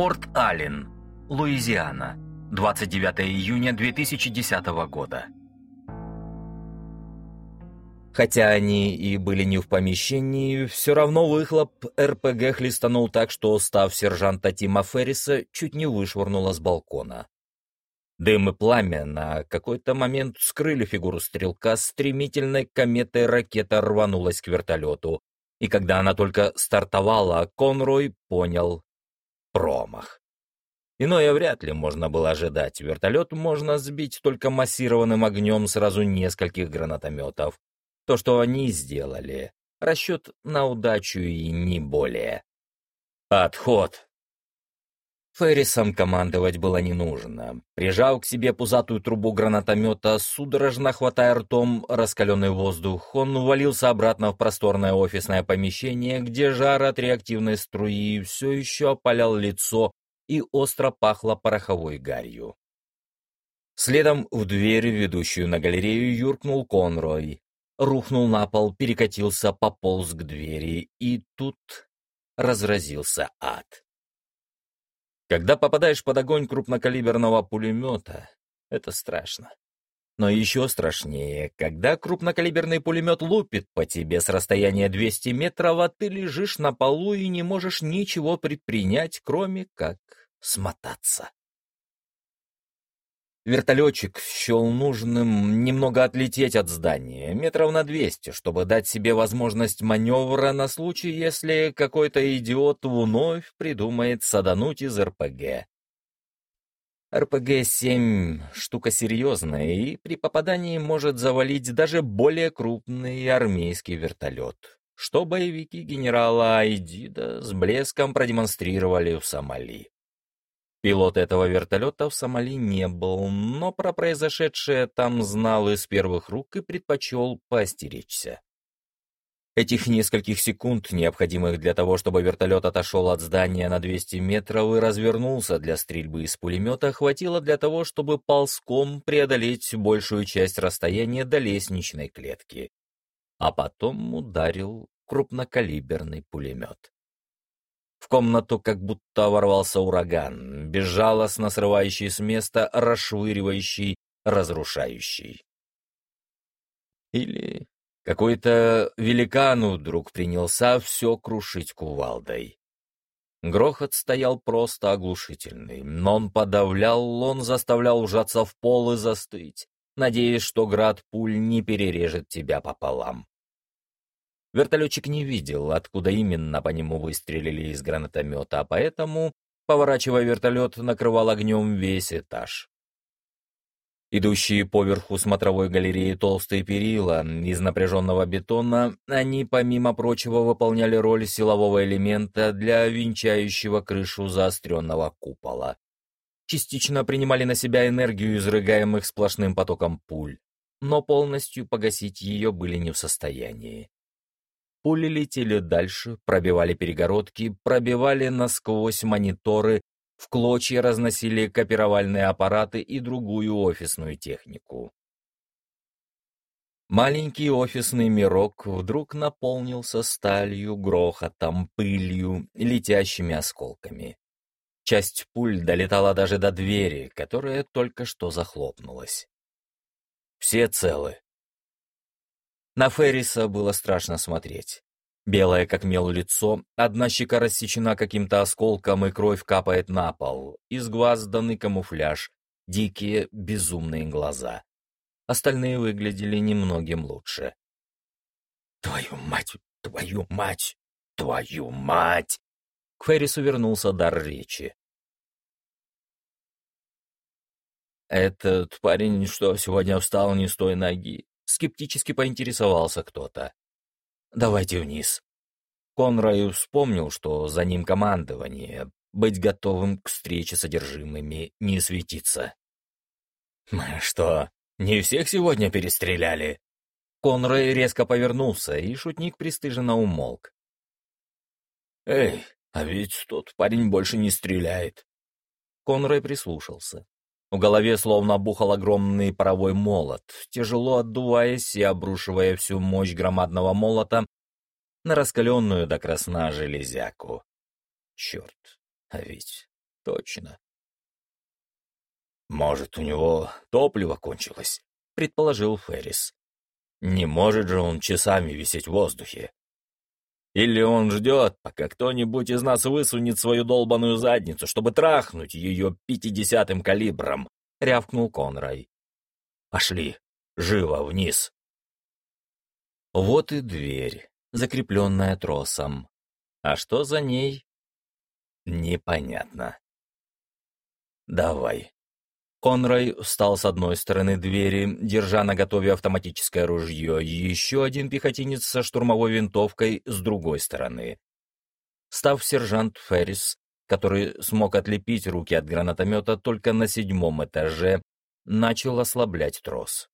Порт Аллен, Луизиана, 29 июня 2010 года. Хотя они и были не в помещении, все равно выхлоп РПГ хлестанул так, что став сержанта Тима Ферриса чуть не вышвырнуло с балкона. Дым и пламя на какой-то момент скрыли фигуру стрелка, стремительной кометой ракета рванулась к вертолету, и когда она только стартовала, Конрой понял — промах. Иное вряд ли можно было ожидать. Вертолет можно сбить только массированным огнем сразу нескольких гранатометов. То, что они сделали. Расчет на удачу и не более. Отход. Феррисом командовать было не нужно. Прижав к себе пузатую трубу гранатомета, судорожно хватая ртом раскаленный воздух, он увалился обратно в просторное офисное помещение, где жар от реактивной струи все еще опалял лицо и остро пахло пороховой гарью. Следом в дверь, ведущую на галерею, юркнул Конрой, рухнул на пол, перекатился, пополз к двери, и тут разразился ад. Когда попадаешь под огонь крупнокалиберного пулемета, это страшно. Но еще страшнее, когда крупнокалиберный пулемет лупит по тебе с расстояния 200 метров, а ты лежишь на полу и не можешь ничего предпринять, кроме как смотаться. Вертолетчик счел нужным немного отлететь от здания, метров на двести, чтобы дать себе возможность маневра на случай, если какой-то идиот вновь придумает садануть из РПГ. РПГ-7 — штука серьезная и при попадании может завалить даже более крупный армейский вертолет, что боевики генерала Айдида с блеском продемонстрировали в Сомали. Пилот этого вертолета в Сомали не был, но про произошедшее там знал из первых рук и предпочел поостеречься. Этих нескольких секунд, необходимых для того, чтобы вертолет отошел от здания на 200 метров и развернулся для стрельбы из пулемета, хватило для того, чтобы ползком преодолеть большую часть расстояния до лестничной клетки. А потом ударил крупнокалиберный пулемет. В комнату как будто ворвался ураган, безжалостно срывающий с места, расшвыривающий, разрушающий. Или какой-то великан вдруг принялся все крушить кувалдой. Грохот стоял просто оглушительный, но он подавлял, он заставлял ужаться в пол и застыть, надеясь, что град пуль не перережет тебя пополам. Вертолетчик не видел, откуда именно по нему выстрелили из гранатомета, а поэтому, поворачивая вертолет, накрывал огнем весь этаж. Идущие поверху смотровой галереи толстые перила из напряженного бетона, они, помимо прочего, выполняли роль силового элемента для венчающего крышу заостренного купола. Частично принимали на себя энергию изрыгаемых сплошным потоком пуль, но полностью погасить ее были не в состоянии. Пули летели дальше, пробивали перегородки, пробивали насквозь мониторы, в клочья разносили копировальные аппараты и другую офисную технику. Маленький офисный мирок вдруг наполнился сталью, грохотом, пылью, летящими осколками. Часть пуль долетала даже до двери, которая только что захлопнулась. Все целы. На Ферриса было страшно смотреть. Белое, как мел, лицо, одна щека рассечена каким-то осколком, и кровь капает на пол, изгвазданный камуфляж, дикие, безумные глаза. Остальные выглядели немногим лучше. «Твою мать! Твою мать! Твою мать!» К Феррису вернулся дар речи. «Этот парень что, сегодня встал не с той ноги?» Скептически поинтересовался кто-то. «Давайте вниз». Конрай вспомнил, что за ним командование, быть готовым к встрече с содержимыми, не светиться. «Мы что, не всех сегодня перестреляли?» Конрай резко повернулся, и шутник пристыженно умолк. «Эй, а ведь тот парень больше не стреляет». Конрай прислушался. В голове словно бухал огромный паровой молот, тяжело отдуваясь и обрушивая всю мощь громадного молота на раскаленную до красна железяку. Черт, а ведь Точно. «Может, у него топливо кончилось», — предположил Феррис. «Не может же он часами висеть в воздухе. Или он ждет, пока кто-нибудь из нас высунет свою долбаную задницу, чтобы трахнуть ее пятидесятым калибром», — рявкнул Конрай. «Пошли, живо вниз». Вот и дверь, закрепленная тросом. А что за ней? Непонятно. «Давай». Конрай встал с одной стороны двери, держа на готове автоматическое ружье, и еще один пехотинец со штурмовой винтовкой с другой стороны. Став сержант Феррис, который смог отлепить руки от гранатомета только на седьмом этаже, начал ослаблять трос.